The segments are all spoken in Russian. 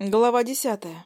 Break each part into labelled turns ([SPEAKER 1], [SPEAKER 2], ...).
[SPEAKER 1] Глава десятая.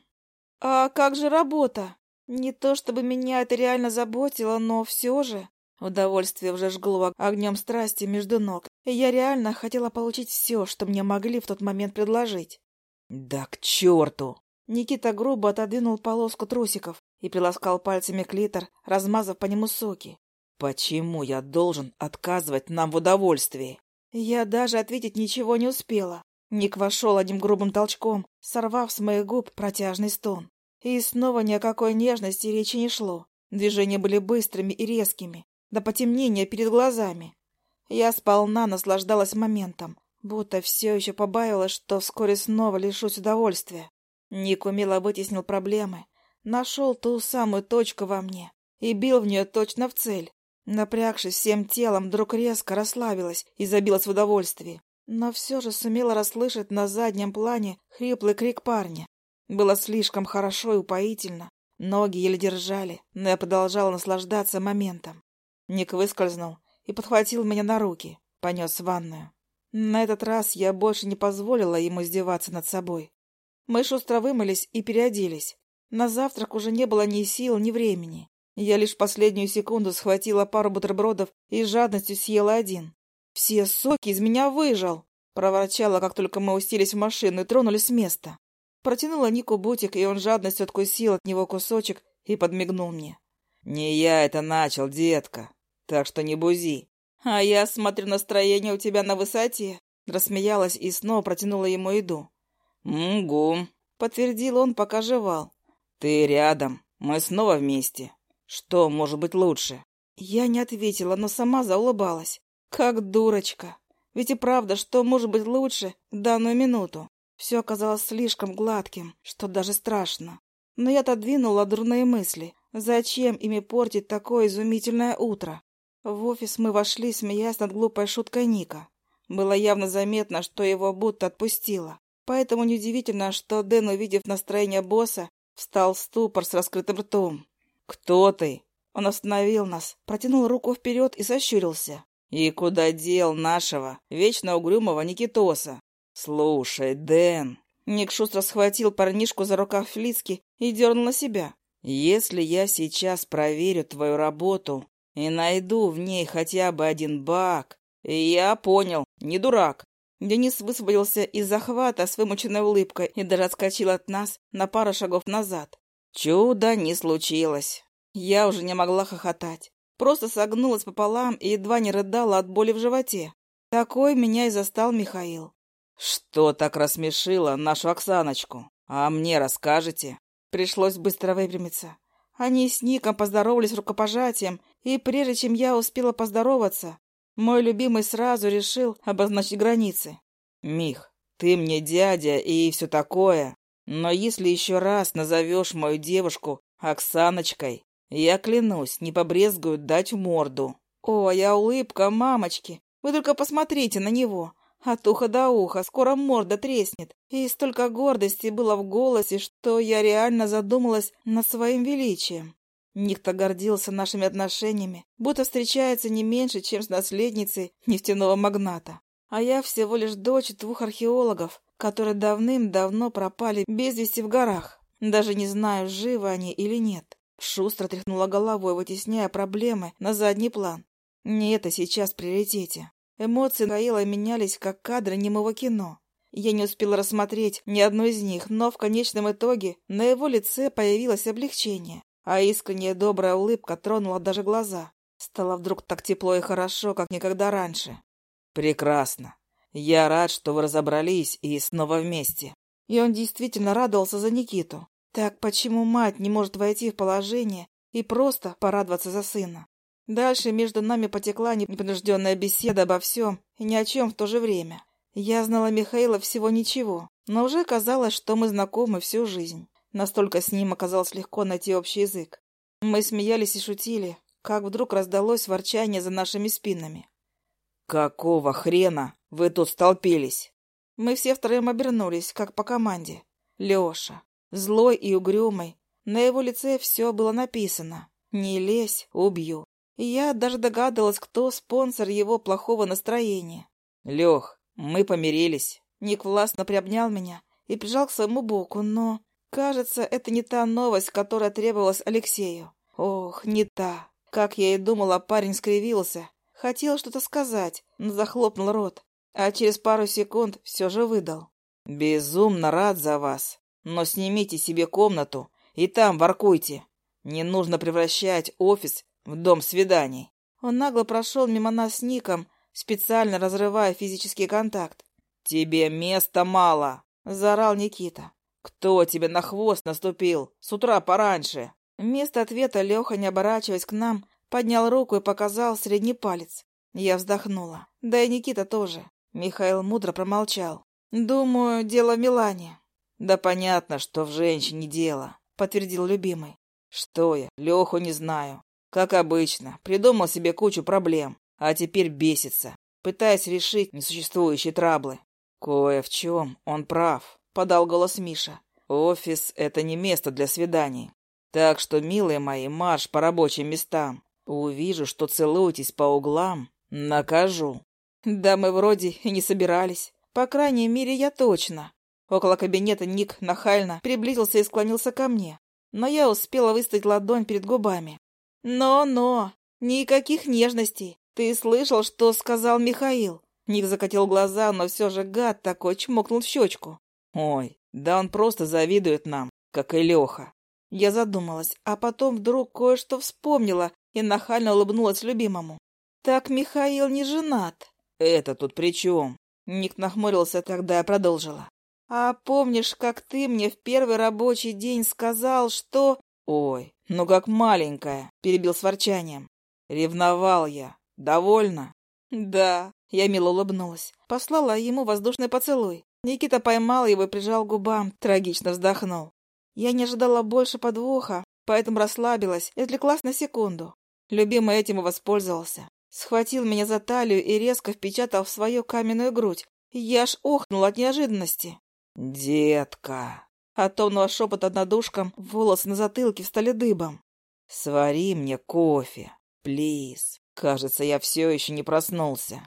[SPEAKER 1] А как же работа? Не то чтобы меня это реально заботило, но все же... Удовольствие уже жгло огнем страсти между ног, и я реально хотела получить все, что мне могли в тот момент предложить.
[SPEAKER 2] «Да к черту!»
[SPEAKER 1] Никита грубо отодвинул полоску трусиков и приласкал пальцами клитор, размазав по нему соки.
[SPEAKER 2] «Почему я должен отказывать нам в удовольствии?»
[SPEAKER 1] Я даже ответить ничего не успела. Ник вошел одним грубым толчком, сорвав с моих губ протяжный стон. И снова ни о какой нежности речи не шло. Движения были быстрыми и резкими, до потемнения перед глазами. Я сполна наслаждалась моментом, будто все еще побаивалась, что вскоре снова лишусь удовольствия. Ник умело вытеснил проблемы, нашел ту самую точку во мне и бил в нее точно в цель. Напрягшись всем телом, вдруг резко расслабилась и забилась в удовольствии но все же сумела расслышать на заднем плане хриплый крик парня. Было слишком хорошо и упоительно. Ноги еле держали, но я продолжала наслаждаться моментом. Ник выскользнул и подхватил меня на руки, понес в ванную. На этот раз я больше не позволила ему издеваться над собой. Мы шустро вымылись и переоделись. На завтрак уже не было ни сил, ни времени. Я лишь последнюю секунду схватила пару бутербродов и с жадностью съела один. «Все соки из меня выжил!» Проворчала, как только мы уселись в машину и тронулись с места. Протянула Нику бутик, и он жадностью откусил от него кусочек и подмигнул мне.
[SPEAKER 2] «Не я это начал, детка, так что не бузи».
[SPEAKER 1] «А я смотрю, настроение у тебя на высоте», рассмеялась и снова протянула ему еду.
[SPEAKER 2] «Мгу», —
[SPEAKER 1] подтвердил он, пока жевал.
[SPEAKER 2] «Ты рядом, мы снова вместе. Что может быть лучше?»
[SPEAKER 1] Я не ответила, но сама заулыбалась. Как дурочка. Ведь и правда, что может быть лучше в данную минуту? Все оказалось слишком гладким, что даже страшно. Но я отодвинула дурные мысли. Зачем ими портить такое изумительное утро? В офис мы вошли, смеясь над глупой шуткой Ника. Было явно заметно, что его будто отпустило. Поэтому неудивительно, что Дэн, увидев настроение босса, встал в ступор с раскрытым ртом.
[SPEAKER 2] «Кто ты?»
[SPEAKER 1] Он остановил нас, протянул руку вперед и сощурился.
[SPEAKER 2] И куда дел нашего, вечно угрюмого Никитоса? Слушай, Дэн.
[SPEAKER 1] Ник шустро схватил парнишку за рукав Флицки и дернул на себя.
[SPEAKER 2] Если я сейчас проверю твою работу и найду в ней хотя бы один баг, я понял, не дурак.
[SPEAKER 1] Денис высвободился из захвата с вымученной улыбкой и даже отскочил от нас на пару шагов назад.
[SPEAKER 2] Чудо не случилось.
[SPEAKER 1] Я уже не могла хохотать. Просто согнулась пополам и едва не рыдала от боли в животе. Такой меня и застал Михаил.
[SPEAKER 2] «Что так рассмешило нашу Оксаночку? А мне расскажете?»
[SPEAKER 1] Пришлось быстро выпрямиться. Они с Ником поздоровались рукопожатием, и прежде чем я успела поздороваться, мой любимый сразу решил обозначить границы.
[SPEAKER 2] «Мих, ты мне дядя и все такое, но если еще раз назовешь мою девушку Оксаночкой, я клянусь, не побрезгую дать морду.
[SPEAKER 1] О, я улыбка мамочки. Вы только посмотрите на него. От уха до уха, скоро морда треснет. И столько гордости было в голосе, что я реально задумалась над своим величием. Никто гордился нашими отношениями, будто встречается не меньше, чем с наследницей нефтяного магната. А я всего лишь дочь двух археологов, которые давным-давно пропали без вести в горах. Даже не знаю, живы они или нет. Шустро тряхнула головой, вытесняя проблемы на задний план. Не это сейчас в приоритете. Эмоции Наила менялись, как кадры немого кино. Я не успела рассмотреть ни одну из них, но в конечном итоге на его лице появилось облегчение, а искренняя добрая улыбка тронула даже глаза. Стало вдруг так тепло и хорошо, как никогда раньше.
[SPEAKER 2] «Прекрасно. Я рад, что вы разобрались и снова вместе».
[SPEAKER 1] И он действительно радовался за Никиту. Так почему мать не может войти в положение и просто порадоваться за сына? Дальше между нами потекла непринужденная беседа обо всем и ни о чем в то же время. Я знала Михаила всего ничего, но уже казалось, что мы знакомы всю жизнь. Настолько с ним оказалось легко найти общий язык. Мы смеялись и шутили, как вдруг раздалось ворчание за нашими спинами.
[SPEAKER 2] «Какого хрена вы тут столпились?»
[SPEAKER 1] Мы все втроем обернулись, как по команде. Леша, злой и угрюмый. На его лице все было написано «Не лезь, убью». Я даже догадывалась, кто спонсор его плохого настроения.
[SPEAKER 2] «Лех, мы помирились».
[SPEAKER 1] Ник властно приобнял меня и прижал к своему боку, но... Кажется, это не та новость, которая требовалась Алексею. Ох, не та. Как я и думала, парень скривился. Хотел что-то сказать, но захлопнул рот. А через пару секунд все же выдал. «Безумно рад за вас. Но снимите себе комнату и там воркуйте. Не нужно превращать офис в дом свиданий». Он нагло прошел мимо нас с Ником, специально разрывая физический контакт. «Тебе места мало!» — заорал Никита. «Кто тебе на хвост наступил? С утра пораньше!» Вместо ответа Леха, не оборачиваясь к нам, поднял руку и показал средний палец. Я вздохнула. Да и Никита тоже. Михаил мудро промолчал. «Думаю, дело в Милане». «Да понятно, что в женщине дело», — подтвердил любимый. «Что я, Леху не знаю. Как обычно, придумал себе кучу проблем, а теперь бесится, пытаясь решить несуществующие траблы». «Кое в чем он прав», — подал голос Миша. «Офис — это не место для свиданий. Так что, милые мои, марш по рабочим местам. Увижу, что целуетесь по углам, накажу. Да мы вроде и не собирались. По крайней мере, я точно. Около кабинета Ник нахально приблизился и склонился ко мне. Но я успела выставить ладонь перед губами. «Но-но! Никаких нежностей! Ты слышал, что сказал Михаил?» Ник закатил глаза, но все же гад такой чмокнул в щечку. «Ой, да он просто завидует нам, как и Леха. Я задумалась, а потом вдруг кое-что вспомнила и нахально улыбнулась любимому. «Так Михаил не женат». «Это тут при чем?» Ник нахмурился, когда я продолжила. «А помнишь, как ты мне в первый рабочий день сказал, что...» «Ой, ну как маленькая», — перебил с ворчанием. «Ревновал я. Довольно?» «Да», — я мило улыбнулась. Послала ему воздушный поцелуй. Никита поймал его и прижал к губам, трагично вздохнул. Я не ожидала больше подвоха, поэтому расслабилась и отвлеклась на секунду. Любимый этим и воспользовался. Схватил меня за талию и резко впечатал в свою каменную грудь. Я аж охнула от неожиданности. «Детка!» От томного шепота над душком волосы на затылке встали дыбом. «Свари мне кофе, плиз. Кажется, я все еще не проснулся».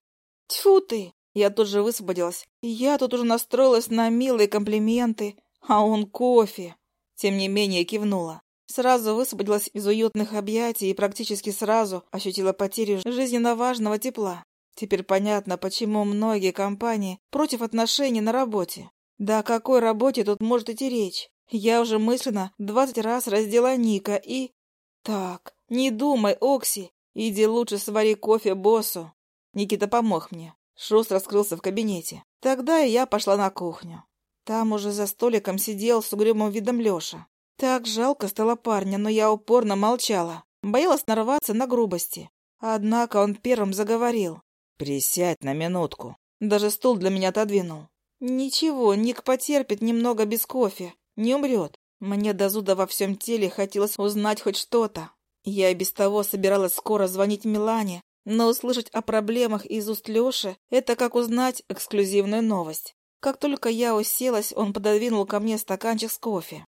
[SPEAKER 1] «Тьфу ты!» Я тут же высвободилась. Я тут уже настроилась на милые комплименты, а он кофе. Тем не менее кивнула. Сразу высвободилась из уютных объятий и практически сразу ощутила потерю жизненно важного тепла. Теперь понятно, почему многие компании против отношений на работе. Да о какой работе тут может идти речь? Я уже мысленно двадцать раз раздела Ника и... Так, не думай, Окси, иди лучше свари кофе боссу. Никита помог мне. Шус раскрылся в кабинете. Тогда и я пошла на кухню. Там уже за столиком сидел с угрюмым видом Леша. Так жалко стало парня, но я упорно молчала. Боялась нарваться на грубости. Однако он первым заговорил. «Присядь на минутку». Даже стул для меня отодвинул. «Ничего, Ник потерпит немного без кофе. Не умрет. Мне до зуда во всем теле хотелось узнать хоть что-то. Я и без того собиралась скоро звонить Милане, но услышать о проблемах из уст Леши — это как узнать эксклюзивную новость. Как только я уселась, он пододвинул ко мне стаканчик с кофе.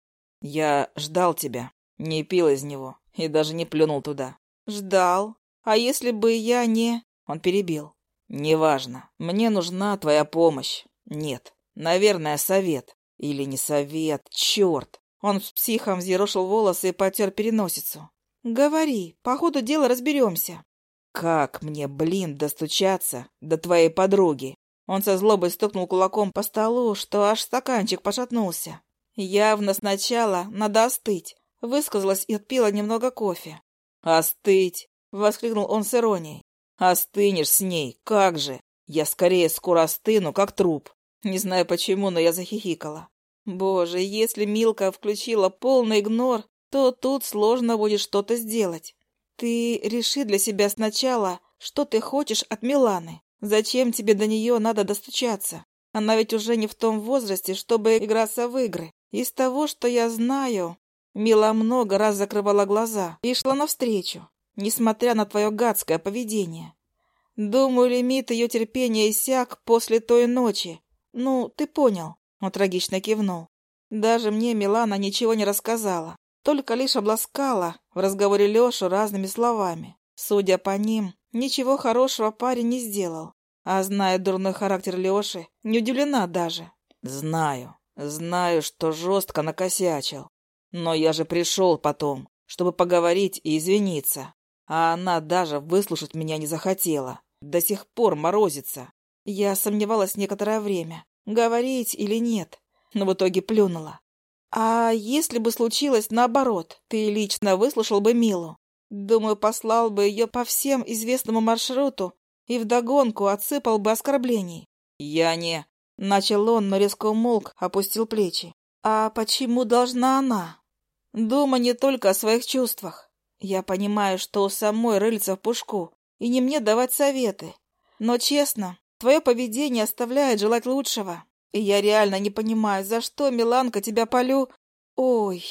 [SPEAKER 1] «Я ждал тебя, не пил из него и даже не плюнул туда». «Ждал? А если бы я не...» Он перебил. «Неважно. Мне нужна твоя помощь. Нет. Наверное, совет. Или не совет. Черт!» Он с психом взъерошил волосы и потер переносицу. «Говори. По ходу дела разберемся». «Как мне, блин, достучаться до твоей подруги?» Он со злобой стукнул кулаком по столу, что аж стаканчик пошатнулся. Явно сначала надо остыть. Высказалась и отпила немного кофе. «Остыть!» — воскликнул он с иронией. «Остынешь с ней, как же! Я скорее скоро остыну, как труп!» Не знаю почему, но я захихикала. Боже, если Милка включила полный игнор, то тут сложно будет что-то сделать. Ты реши для себя сначала, что ты хочешь от Миланы. Зачем тебе до нее надо достучаться? Она ведь уже не в том возрасте, чтобы играться в игры. Из того, что я знаю, Мила много раз закрывала глаза и шла навстречу, несмотря на твое гадское поведение. Думаю, лимит ее терпения иссяк после той ночи. Ну, ты понял. Он трагично кивнул. Даже мне Милана ничего не рассказала, только лишь обласкала в разговоре Лешу разными словами. Судя по ним, Ничего хорошего парень не сделал. А зная дурной характер Леши, не удивлена даже. Знаю.
[SPEAKER 2] Знаю, что жестко накосячил. Но я же пришел потом, чтобы поговорить и извиниться. А она даже выслушать меня не захотела. До сих пор морозится.
[SPEAKER 1] Я сомневалась некоторое время, говорить или нет, но в итоге плюнула. А если бы случилось наоборот, ты лично выслушал бы Милу? Думаю, послал бы ее по всем известному маршруту и вдогонку отсыпал бы оскорблений.
[SPEAKER 2] Я не...
[SPEAKER 1] Начал он, но резко умолк, опустил плечи. А почему должна она? Дума не только о своих чувствах. Я понимаю, что у самой рыльца в пушку, и не мне давать советы. Но честно, твое поведение оставляет желать лучшего. И я реально не понимаю, за что, Миланка, тебя полю... Ой...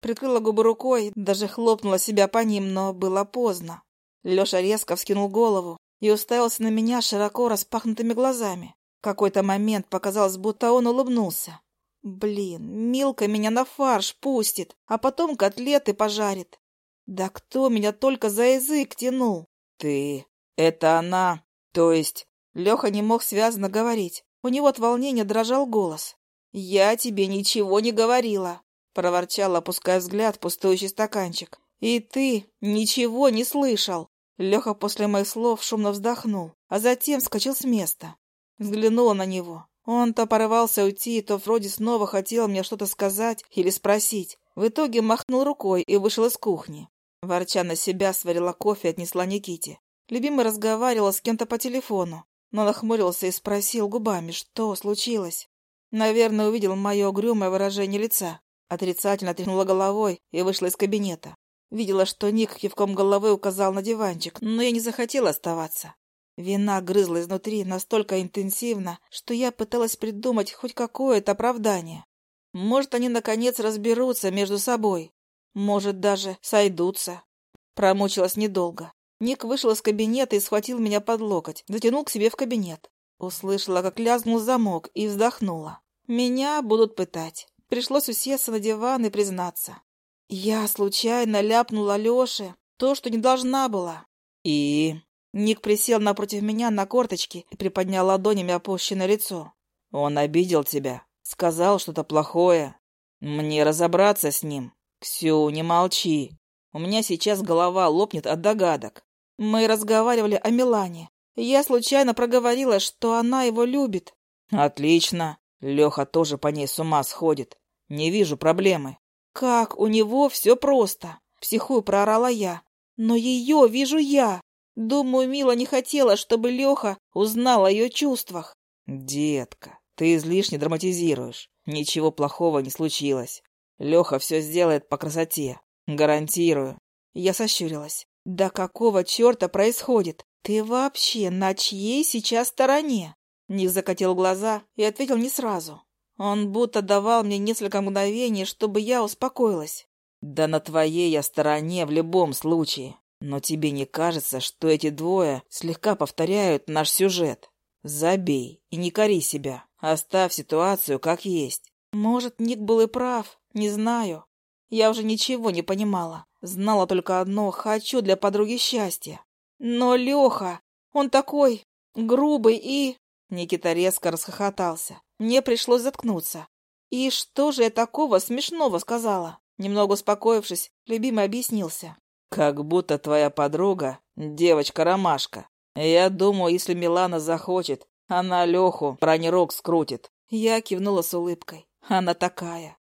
[SPEAKER 1] Прикрыла губы рукой, даже хлопнула себя по ним, но было поздно. Леша резко вскинул голову и уставился на меня широко распахнутыми глазами. В какой-то момент показалось, будто он улыбнулся. Блин, Милка меня на фарш пустит, а потом котлеты пожарит. Да кто меня только за язык тянул?
[SPEAKER 2] Ты... Это она... То есть...
[SPEAKER 1] Леха не мог связно говорить. У него от волнения дрожал голос. «Я тебе ничего не говорила», — проворчал, опуская взгляд в пустующий стаканчик. «И ты ничего не слышал». Леха после моих слов шумно вздохнул, а затем вскочил с места. Взглянула на него. Он то порывался уйти, то вроде снова хотел мне что-то сказать или спросить. В итоге махнул рукой и вышел из кухни. Ворча на себя, сварила кофе и отнесла Никите. Любимый разговаривал с кем-то по телефону, но нахмурился и спросил губами, что случилось. Наверное, увидел мое угрюмое выражение лица. Отрицательно тряхнула головой и вышла из кабинета. Видела, что Ник кивком головы указал на диванчик, но я не захотела оставаться. Вина грызла изнутри настолько интенсивно, что я пыталась придумать хоть какое-то оправдание. Может, они наконец разберутся между собой. Может, даже сойдутся. Промучилась недолго. Ник вышел из кабинета и схватил меня под локоть, затянул к себе в кабинет. Услышала, как лязнул замок, и вздохнула. Меня будут пытать. Пришлось усесться на диван и признаться. Я случайно ляпнула Леше то, что не должна была.
[SPEAKER 2] И...
[SPEAKER 1] Ник присел напротив меня на корточки и приподнял ладонями опущенное лицо.
[SPEAKER 2] Он обидел тебя, сказал что-то плохое. Мне разобраться с ним. Ксю, не молчи. У меня сейчас голова лопнет от догадок.
[SPEAKER 1] Мы разговаривали о Милане. Я случайно проговорила, что она его любит.
[SPEAKER 2] Отлично. Леха тоже по ней с ума сходит. Не вижу проблемы.
[SPEAKER 1] Как у него все просто. Психую проорала я. Но ее вижу я. Думаю, Мила не хотела, чтобы Леха узнал о ее чувствах.
[SPEAKER 2] Детка, ты излишне драматизируешь. Ничего плохого не случилось. Леха все сделает по красоте. Гарантирую.
[SPEAKER 1] Я сощурилась. Да какого черта происходит? Ты вообще на чьей сейчас стороне? Ник закатил глаза и ответил не сразу. Он будто давал мне несколько мгновений, чтобы я успокоилась.
[SPEAKER 2] Да на твоей я стороне в любом случае. Но тебе не кажется, что эти двое слегка повторяют наш сюжет? Забей и не кори себя. Оставь ситуацию как есть.
[SPEAKER 1] Может, Ник был и прав. Не знаю. Я уже ничего не понимала. Знала только одно — хочу для подруги счастья. Но Леха, он такой грубый и... Никита резко расхохотался. Мне пришлось заткнуться. И что же я такого смешного сказала? Немного успокоившись, любимый объяснился.
[SPEAKER 2] Как будто твоя подруга — девочка-ромашка. Я думаю, если Милана захочет, она Леху бронерок скрутит.
[SPEAKER 1] Я кивнула с улыбкой. Она такая.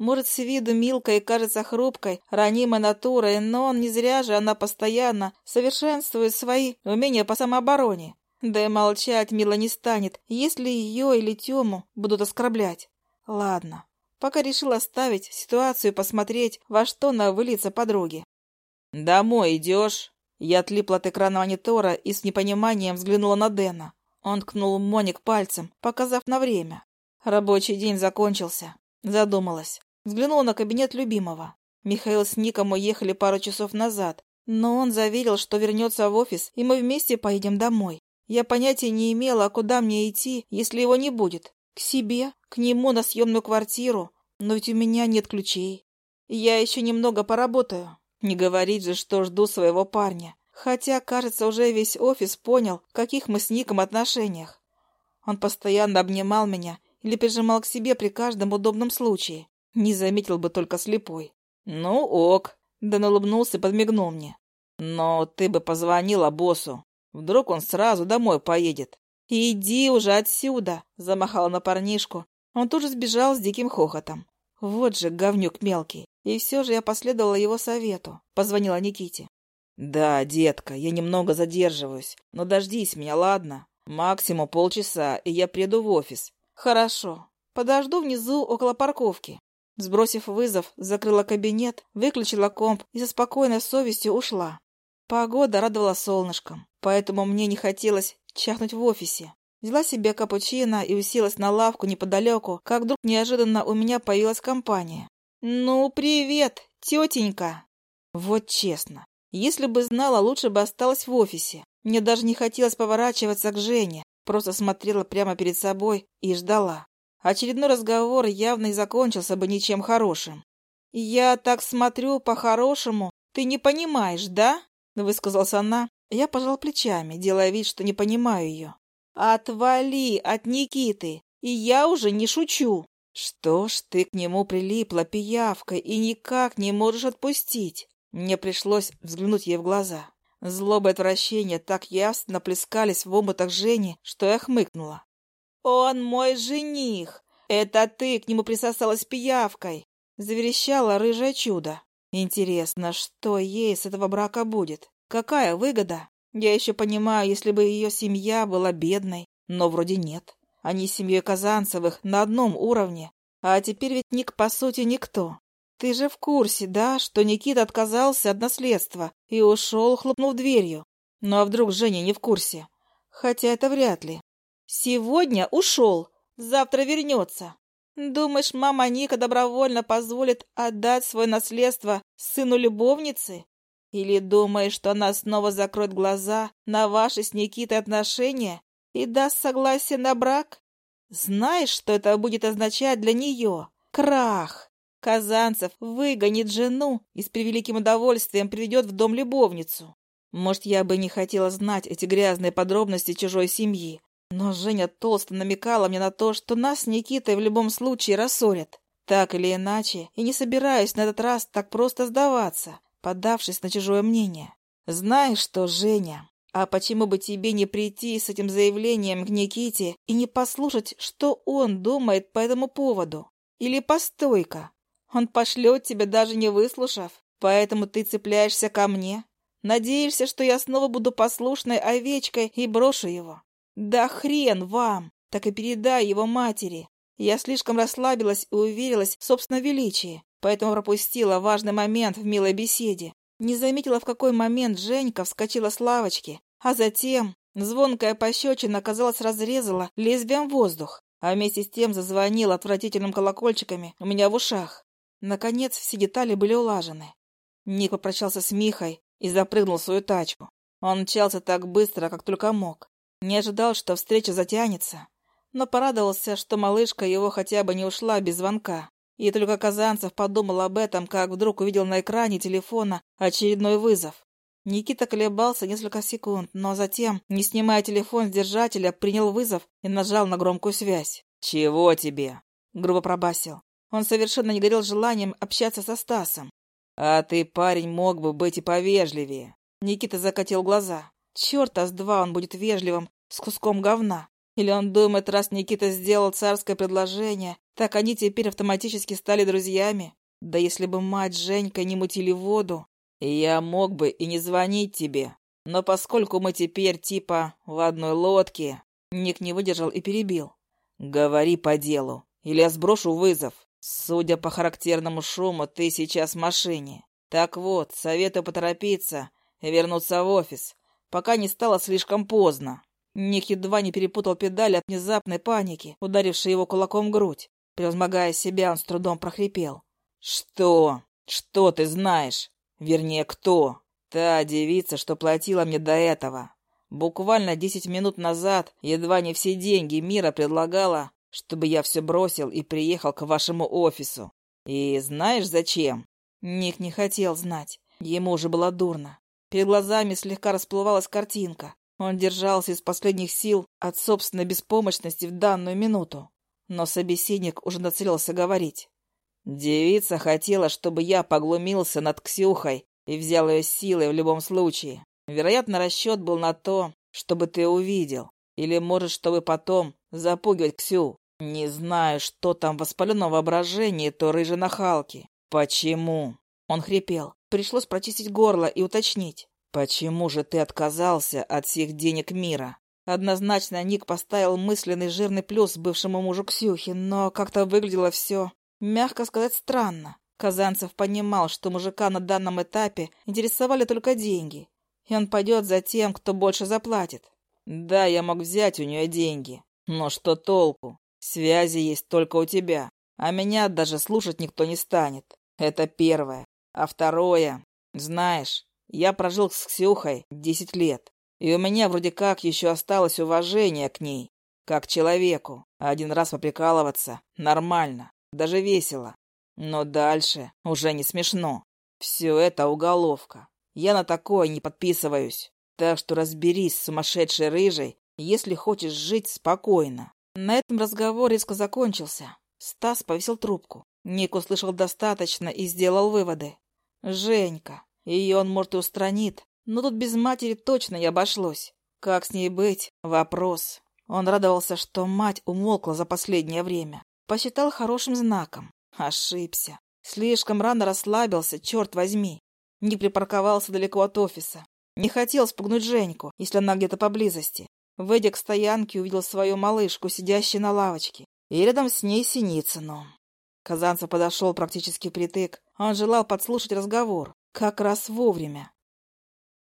[SPEAKER 1] Может, с виду милкой и кажется хрупкой, ранимой натурой, но он не зря же она постоянно совершенствует свои умения по самообороне. Да и молчать Мила не станет, если ее или Тему будут оскорблять. Ладно, пока решила оставить ситуацию и посмотреть, во что она выльется подруги.
[SPEAKER 2] «Домой идешь?»
[SPEAKER 1] Я отлипла от экрана монитора и с непониманием взглянула на Дэна. Он ткнул Моник пальцем, показав на время. Рабочий день закончился. Задумалась. Взглянула на кабинет любимого. Михаил с Ником уехали пару часов назад, но он заверил, что вернется в офис, и мы вместе поедем домой. Я понятия не имела, куда мне идти, если его не будет. К себе, к нему на съемную квартиру. Но ведь у меня нет ключей. Я еще немного поработаю. Не говорить же, что жду своего парня. Хотя, кажется, уже весь офис понял, в каких мы с Ником отношениях. Он постоянно обнимал меня или прижимал к себе при каждом удобном случае. Не заметил бы только слепой.
[SPEAKER 2] «Ну ок», — Дэн улыбнулся и подмигнул мне. «Но ты бы позвонила боссу. Вдруг он сразу домой поедет».
[SPEAKER 1] «Иди уже отсюда!» — замахала на парнишку. Он тут же сбежал с диким хохотом. Вот же говнюк мелкий. И все же я последовала его совету. Позвонила Никите.
[SPEAKER 2] «Да, детка, я немного задерживаюсь, но дождись меня, ладно? Максимум полчаса, и я приеду в офис».
[SPEAKER 1] «Хорошо. Подожду внизу около парковки». Сбросив вызов, закрыла кабинет, выключила комп и со спокойной совестью ушла. Погода радовала солнышком, поэтому мне не хотелось чахнуть в офисе. Взяла себе капучино и уселась на лавку неподалеку, как вдруг неожиданно у меня появилась компания. «Ну, привет, тетенька!» Вот честно, если бы знала, лучше бы осталась в офисе. Мне даже не хотелось поворачиваться к Жене, просто смотрела прямо перед собой и ждала. Очередной разговор явно и закончился бы ничем хорошим. «Я так смотрю, по-хорошему, ты не понимаешь, да?» — высказалась она. Я пожал плечами, делая вид, что не понимаю ее. «Отвали от Никиты, и я уже не шучу!» «Что ж ты к нему прилипла пиявкой и никак не можешь отпустить?» Мне пришлось взглянуть ей в глаза. Злоба и отвращение так ясно плескались в омутах Жени, что я хмыкнула. «Он мой жених! Это ты к нему присосалась пиявкой!» Заверещало рыжее чудо. «Интересно, что ей с этого брака будет? Какая выгода? Я еще понимаю, если бы ее семья была бедной, но вроде нет. Они с семьей Казанцевых на одном уровне, а теперь ведь Ник по сути никто. Ты же в курсе, да, что Никита отказался от наследства и ушел, хлопнув дверью? Ну а вдруг Женя не в курсе? Хотя это вряд ли. Сегодня ушел, завтра вернется. Думаешь, мама Ника добровольно позволит отдать свое наследство сыну любовницы? Или думаешь, что она снова закроет глаза на ваши с Никитой отношения и даст согласие на брак? Знаешь, что это будет означать для нее? Крах! Казанцев выгонит жену и с превеликим удовольствием приведет в дом любовницу. Может, я бы не хотела знать эти грязные подробности чужой семьи, но Женя толсто намекала мне на то, что нас с Никитой в любом случае рассорят. Так или иначе, и не собираюсь на этот раз так просто сдаваться, поддавшись на чужое мнение. Знаешь что, Женя, а почему бы тебе не прийти с этим заявлением к Никите и не послушать, что он думает по этому поводу? Или постойка, он пошлет тебя, даже не выслушав, поэтому ты цепляешься ко мне? Надеешься, что я снова буду послушной овечкой и брошу его? Да хрен вам! Так и передай его матери. Я слишком расслабилась и уверилась в собственном величии, поэтому пропустила важный момент в милой беседе. Не заметила, в какой момент Женька вскочила с лавочки, а затем звонкая пощечина, казалось, разрезала лезвием воздух, а вместе с тем зазвонила отвратительным колокольчиками у меня в ушах. Наконец все детали были улажены. Ник попрощался с Михой и запрыгнул в свою тачку. Он мчался так быстро, как только мог. Не ожидал, что встреча затянется, но порадовался, что малышка его хотя бы не ушла без звонка. И только Казанцев подумал об этом, как вдруг увидел на экране телефона очередной вызов. Никита колебался несколько секунд, но затем, не снимая телефон с держателя, принял вызов и нажал на громкую связь.
[SPEAKER 2] «Чего тебе?» — грубо пробасил.
[SPEAKER 1] Он совершенно не горел желанием общаться со Стасом.
[SPEAKER 2] «А ты, парень, мог бы быть и повежливее».
[SPEAKER 1] Никита закатил глаза. Черта с два он будет вежливым с куском говна. Или он думает, раз Никита сделал царское предложение, так они теперь автоматически стали друзьями? Да если бы мать с Женькой не мутили воду...
[SPEAKER 2] Я мог бы и не звонить тебе, но поскольку мы теперь типа в одной лодке...
[SPEAKER 1] Ник не выдержал и перебил.
[SPEAKER 2] Говори по делу, или я сброшу вызов. Судя по характерному шуму, ты сейчас в машине. Так вот, советую поторопиться и вернуться в офис, пока не стало слишком поздно.
[SPEAKER 1] Ник едва не перепутал педали от внезапной паники, ударившей его кулаком в грудь. Превозмогая себя, он с трудом прохрипел.
[SPEAKER 2] «Что? Что ты знаешь? Вернее, кто? Та девица, что платила мне до этого. Буквально десять минут назад едва не все деньги мира предлагала, чтобы я все бросил и приехал к вашему офису. И знаешь зачем?»
[SPEAKER 1] Ник не хотел знать. Ему уже было дурно. Перед глазами слегка расплывалась картинка. Он держался из последних сил от собственной беспомощности в данную минуту. но собеседник уже нацелился говорить.
[SPEAKER 2] Девица хотела, чтобы я поглумился над Ксюхой и взял ее силой в любом случае. Вероятно, расчет был на то, чтобы ты увидел. Или, может, чтобы потом запугивать Ксю. Не знаю, что там в воспаленном воображении той рыжей нахалки. Почему?
[SPEAKER 1] Он хрипел. Пришлось прочистить горло и уточнить.
[SPEAKER 2] Почему же ты отказался от всех денег мира?
[SPEAKER 1] Однозначно Ник поставил мысленный жирный плюс бывшему мужу Ксюхи, но как-то выглядело все, мягко сказать, странно. Казанцев понимал, что мужика на данном этапе интересовали только деньги, и он пойдет за тем, кто больше заплатит.
[SPEAKER 2] Да, я мог взять у нее деньги, но что толку? Связи есть только у тебя, а меня даже слушать никто не станет. Это первое. А второе, знаешь, я прожил с Ксюхой десять лет, и у меня вроде как еще осталось уважение к ней, как человеку. Один раз поприкалываться нормально, даже весело. Но дальше уже не смешно. Все это уголовка. Я на такое не подписываюсь. Так что разберись с сумасшедшей рыжей, если хочешь жить спокойно.
[SPEAKER 1] На этом разговор резко закончился. Стас повесил трубку. Ник услышал достаточно и сделал выводы. Женька. Ее он, может, и устранит, но тут без матери точно не обошлось. Как с ней быть? Вопрос. Он радовался, что мать умолкла за последнее время. Посчитал хорошим знаком. Ошибся. Слишком рано расслабился, черт возьми. Не припарковался далеко от офиса. Не хотел спугнуть Женьку, если она где-то поблизости. Выйдя к стоянке, увидел свою малышку, сидящую на лавочке, и рядом с ней Синицыну. Казанцев подошел практически притык. Он желал подслушать разговор. Как раз вовремя.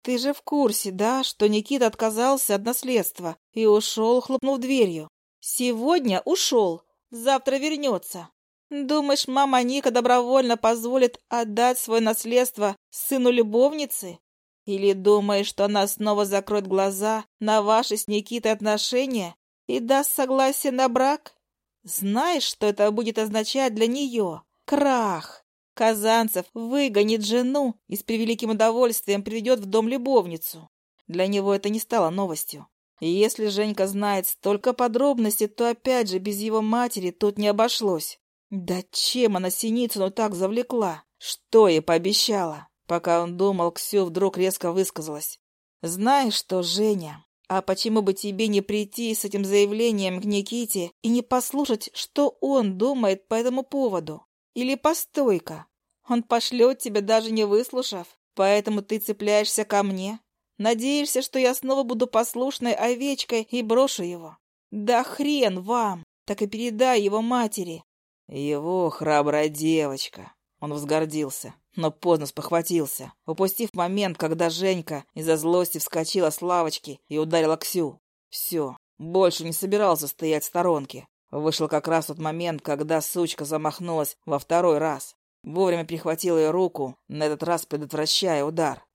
[SPEAKER 1] «Ты же в курсе, да, что Никита отказался от наследства и ушел, хлопнув дверью? Сегодня ушел, завтра вернется. Думаешь, мама Ника добровольно позволит отдать свое наследство сыну любовницы? Или думаешь, что она снова закроет глаза на ваши с Никитой отношения и даст согласие на брак? Знаешь, что это будет означать для нее? Крах! Казанцев выгонит жену и с превеликим удовольствием приведет в дом любовницу. Для него это не стало новостью. И если Женька знает столько подробностей, то опять же без его матери тут не обошлось. Да чем она Синицыну так завлекла? Что ей пообещала? Пока он думал, Ксю вдруг резко высказалась. «Знаешь что, Женя, а почему бы тебе не прийти с этим заявлением к Никите и не послушать, что он думает по этому поводу? Или постойка? Он пошлет тебя, даже не выслушав, поэтому ты цепляешься ко мне. Надеешься, что я снова буду послушной овечкой и брошу его? Да хрен вам! Так и передай его матери».
[SPEAKER 2] «Его храбрая девочка», — он возгордился но поздно спохватился, упустив момент, когда Женька из-за злости вскочила с лавочки и ударила Ксю. Все, больше не собирался стоять в сторонке. Вышел как раз тот момент, когда сучка замахнулась во второй раз. Вовремя прихватил ее руку, на этот раз предотвращая удар.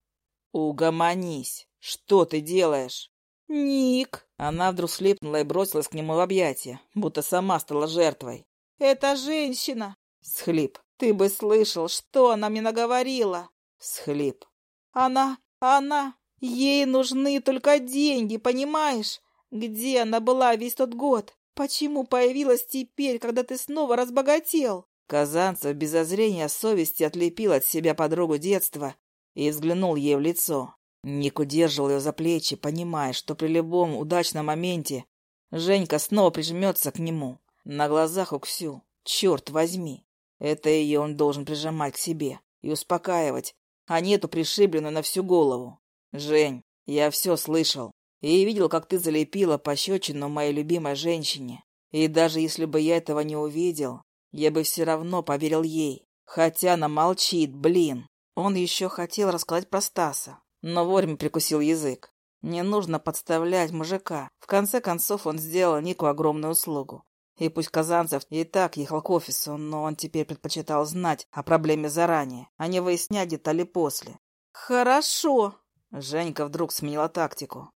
[SPEAKER 2] «Угомонись! Что ты делаешь?»
[SPEAKER 1] «Ник!»
[SPEAKER 2] Она вдруг слипнула и бросилась к нему в объятия, будто сама стала жертвой.
[SPEAKER 1] «Это женщина!»
[SPEAKER 2] Схлип.
[SPEAKER 1] Ты бы слышал, что она мне наговорила.
[SPEAKER 2] Схлип.
[SPEAKER 1] Она, она, ей нужны только деньги, понимаешь? Где она была весь тот год? Почему появилась теперь, когда ты снова разбогател?
[SPEAKER 2] Казанцев без озрения совести отлепил от себя подругу детства и взглянул ей в лицо. Ник удерживал ее за плечи, понимая, что при любом удачном моменте Женька снова прижмется к нему. На глазах у Ксю. Черт возьми! Это ее он должен прижимать к себе и успокаивать, а не эту пришибленную на всю голову. Жень, я все слышал и видел, как ты залепила пощечину моей любимой женщине. И даже если бы я этого не увидел, я бы все равно поверил ей. Хотя она молчит, блин. Он еще хотел рассказать про Стаса, но вовремя прикусил язык. Не нужно подставлять мужика. В конце концов, он сделал Нику огромную услугу. И пусть Казанцев и так ехал к офису, но он теперь предпочитал знать о проблеме заранее, а не выяснять детали после.
[SPEAKER 1] «Хорошо!»
[SPEAKER 2] Женька вдруг сменила тактику.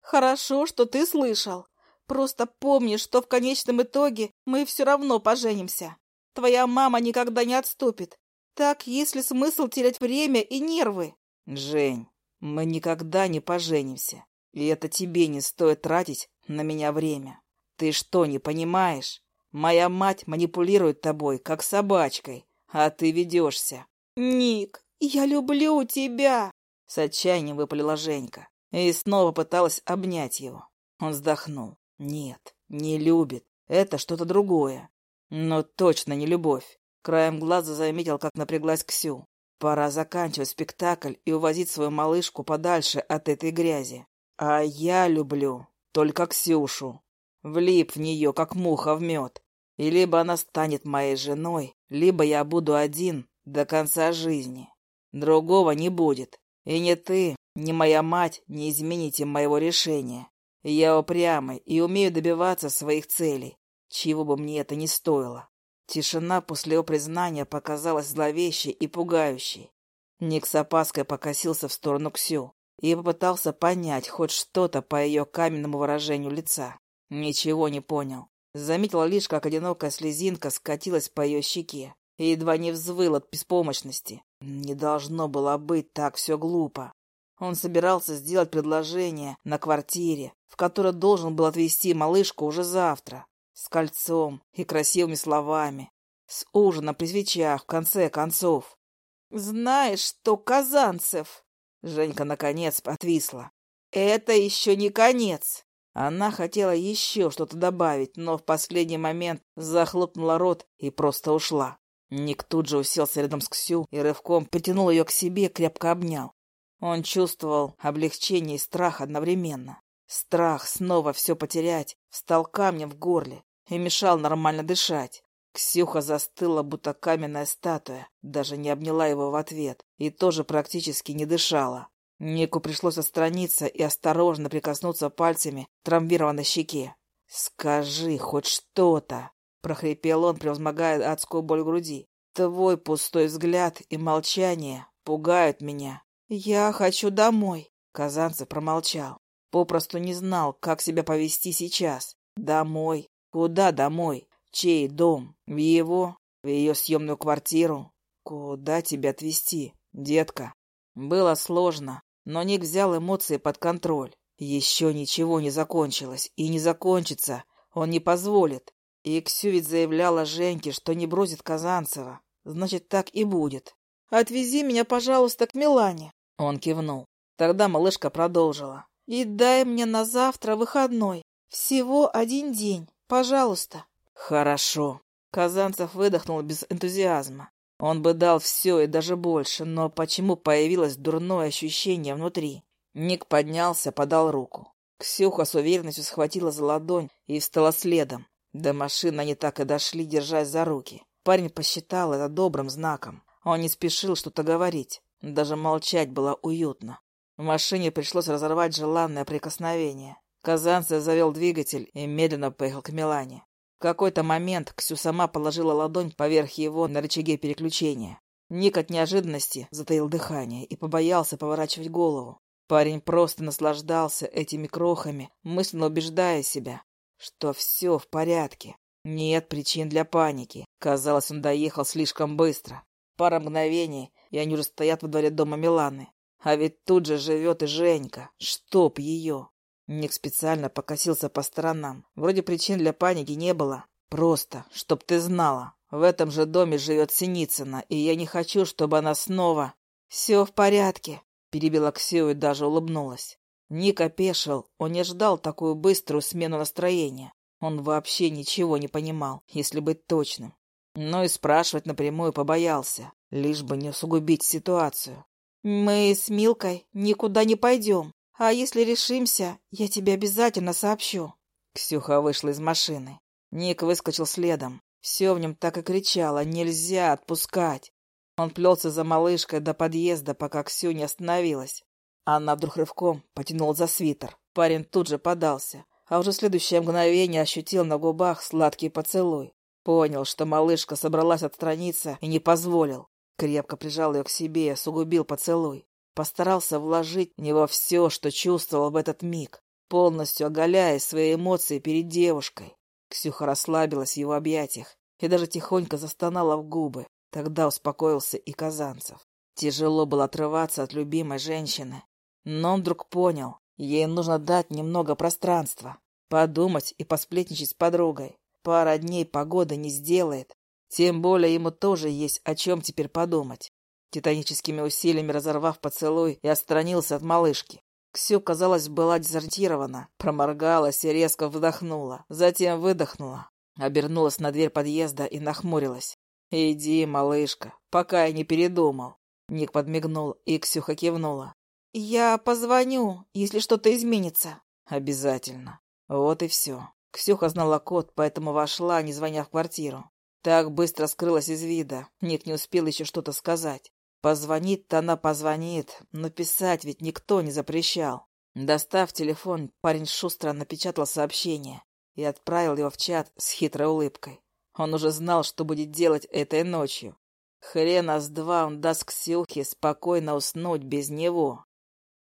[SPEAKER 1] «Хорошо, что ты слышал. Просто помни, что в конечном итоге мы все равно поженимся. Твоя мама никогда не отступит. Так есть ли смысл терять время и нервы?»
[SPEAKER 2] «Жень, мы никогда не поженимся, и это тебе не стоит тратить на меня время». «Ты что, не понимаешь? Моя мать манипулирует тобой, как собачкой, а ты ведешься.
[SPEAKER 1] «Ник, я люблю тебя!»
[SPEAKER 2] С отчаянием выпалила Женька и снова пыталась обнять его. Он вздохнул. Нет, не любит. Это что-то другое. Но точно не любовь. Краем глаза заметил, как напряглась Ксю. Пора заканчивать спектакль и увозить свою малышку подальше от этой грязи. А я люблю только Ксюшу. Влип в нее, как муха в мед. И либо она станет моей женой, либо я буду один до конца жизни. Другого не будет. И ни ты, ни моя мать не измените моего решения. Я упрямый и умею добиваться своих целей, чего бы мне это ни стоило. Тишина после его признания показалась зловещей и пугающей. Ник с опаской покосился в сторону Ксю и попытался понять хоть что-то по ее каменному выражению лица. Ничего не понял. Заметил лишь, как одинокая слезинка скатилась по ее щеке и едва не взвыл от беспомощности. Не должно было быть так все глупо. Он собирался сделать предложение на квартире, в которой должен был отвезти малышку уже завтра. С кольцом и красивыми словами. С ужином при свечах, в конце концов.
[SPEAKER 1] «Знаешь что, Казанцев?»
[SPEAKER 2] Женька, наконец, отвисла.
[SPEAKER 1] «Это еще не конец!»
[SPEAKER 2] Она хотела еще что-то добавить, но в последний момент захлопнула рот и просто ушла. Ник тут же уселся рядом с Ксю и рывком притянул ее к себе, крепко обнял. Он чувствовал облегчение и страх одновременно. Страх снова все потерять встал камнем в горле и мешал нормально дышать. Ксюха застыла, будто каменная статуя, даже не обняла его в ответ и тоже практически не дышала. Нику пришлось отстраниться и осторожно прикоснуться пальцами к травмированной щеке. «Скажи хоть что-то!» — прохрипел он, превозмогая адскую боль в груди. «Твой пустой взгляд и молчание пугают меня».
[SPEAKER 1] «Я хочу домой», —
[SPEAKER 2] Казанцев промолчал. Попросту не знал, как себя повести сейчас. Домой. Куда домой? Чей дом? В его? В ее съемную квартиру? Куда тебя отвезти, детка? Было сложно, но Ник взял эмоции под контроль. Еще ничего не закончилось и не закончится. Он не позволит. И Ксю ведь заявляла Женьке, что не бросит Казанцева. Значит, так и будет.
[SPEAKER 1] «Отвези меня, пожалуйста, к Милане».
[SPEAKER 2] Он кивнул. Тогда малышка продолжила.
[SPEAKER 1] «И дай мне на завтра выходной. Всего один день. Пожалуйста.
[SPEAKER 2] Хорошо. Казанцев выдохнул без энтузиазма. Он бы дал все и даже больше, но почему появилось дурное ощущение внутри? Ник поднялся, подал руку. Ксюха с уверенностью схватила за ладонь и встала следом. До машины они так и дошли, держась за руки. Парень посчитал это добрым знаком. Он не спешил что-то говорить. Даже молчать было уютно. В машине пришлось разорвать желанное прикосновение. Казанцев завел двигатель и медленно поехал к Милане. В какой-то момент Ксю сама положила ладонь поверх его на рычаге переключения. Ник от неожиданности затаил дыхание и побоялся поворачивать голову. Парень просто наслаждался этими крохами, мысленно убеждая себя, что все в порядке. Нет причин для паники. Казалось, он доехал слишком быстро. Пара мгновений, и они уже стоят во дворе дома Миланы. А ведь тут же живет и Женька. Чтоб ее. Ник специально покосился по сторонам. Вроде причин для паники не было. Просто, чтоб ты знала, в этом же доме живет Синицына, и я не хочу, чтобы она снова... Все в порядке, перебила Ксю и даже улыбнулась. Ник опешил, он не ждал такую быструю смену настроения. Он вообще ничего не понимал, если быть точным. Но и спрашивать напрямую побоялся, лишь бы не усугубить ситуацию.
[SPEAKER 1] «Мы с Милкой никуда не пойдем. А если решимся, я тебе обязательно сообщу.
[SPEAKER 2] Ксюха вышла из машины. Ник выскочил следом. Все в нем так и кричало «Нельзя отпускать!». Он плелся за малышкой до подъезда, пока Ксю не остановилась. Она вдруг рывком потянула за свитер. Парень тут же подался, а уже следующее мгновение ощутил на губах сладкий поцелуй. Понял, что малышка собралась отстраниться и не позволил. Крепко прижал ее к себе и осугубил поцелуй. Постарался вложить в него все, что чувствовал в этот миг, полностью оголяя свои эмоции перед девушкой. Ксюха расслабилась в его объятиях и даже тихонько застонала в губы. Тогда успокоился и Казанцев. Тяжело было отрываться от любимой женщины. Но он вдруг понял, ей нужно дать немного пространства, подумать и посплетничать с подругой. Пара дней погода не сделает. Тем более ему тоже есть о чем теперь подумать. Титаническими усилиями разорвав поцелуй и отстранился от малышки. Ксю, казалось, была дезортирована, проморгалась и резко вдохнула, затем выдохнула, обернулась на дверь подъезда и нахмурилась. «Иди, малышка, пока я не передумал». Ник подмигнул, и Ксюха кивнула.
[SPEAKER 1] «Я позвоню, если что-то изменится».
[SPEAKER 2] «Обязательно. Вот и все». Ксюха знала код, поэтому вошла, не звоня в квартиру. Так быстро скрылась из вида. Ник не успел еще что-то сказать. Позвонит-то она позвонит, но писать ведь никто не запрещал. Достав телефон, парень шустро напечатал сообщение и отправил его в чат с хитрой улыбкой. Он уже знал, что будет делать этой ночью. Хрена с два он даст Ксюхе спокойно уснуть без него.